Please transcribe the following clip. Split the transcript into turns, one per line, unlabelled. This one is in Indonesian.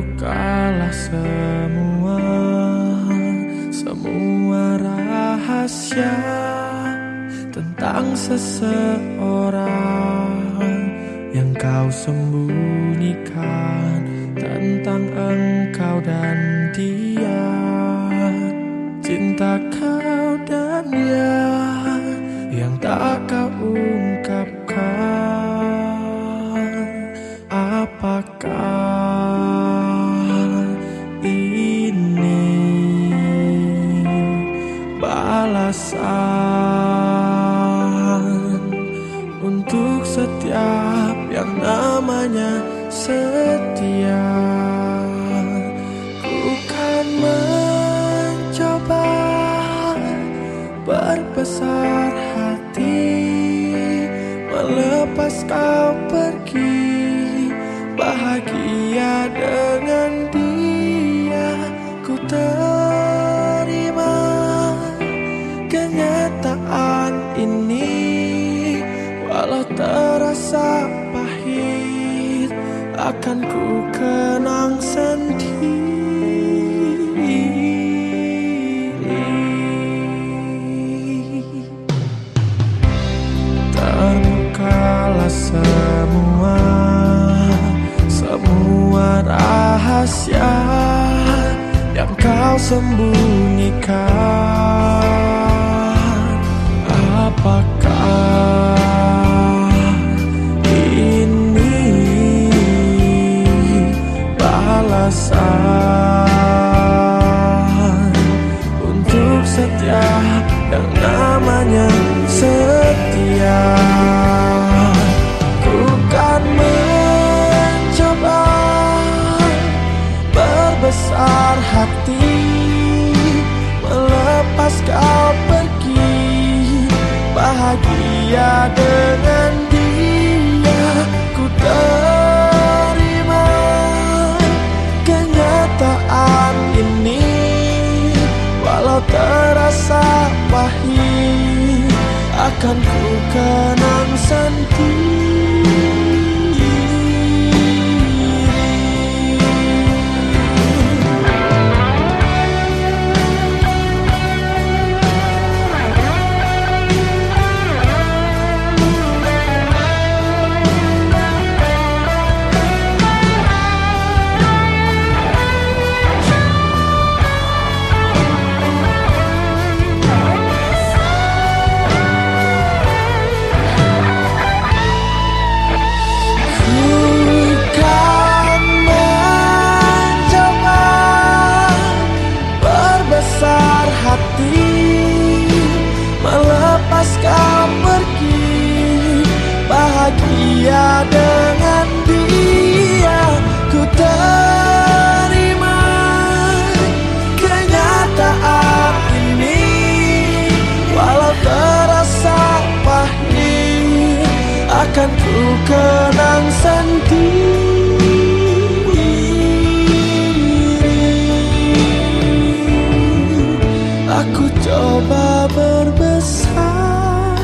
Terbukalah semua Semua rahasia Tentang seseorang Yang kau sembunyikan Tentang engkau untuk setiap yang namanya setia. Bukan mencoba berbesar hati melepas kau pergi bahagia dengan Akan ku kenang sendiri. Terbukalah semua Semua rahasia Yang kau sembunyikan alasan untuk setiap yang namanya setia. Ku kan mencoba berbesar hati melepas kau pergi bahagia dengan pahit Akan ku kenang sendiri kenang sendiri. Aku coba berbesar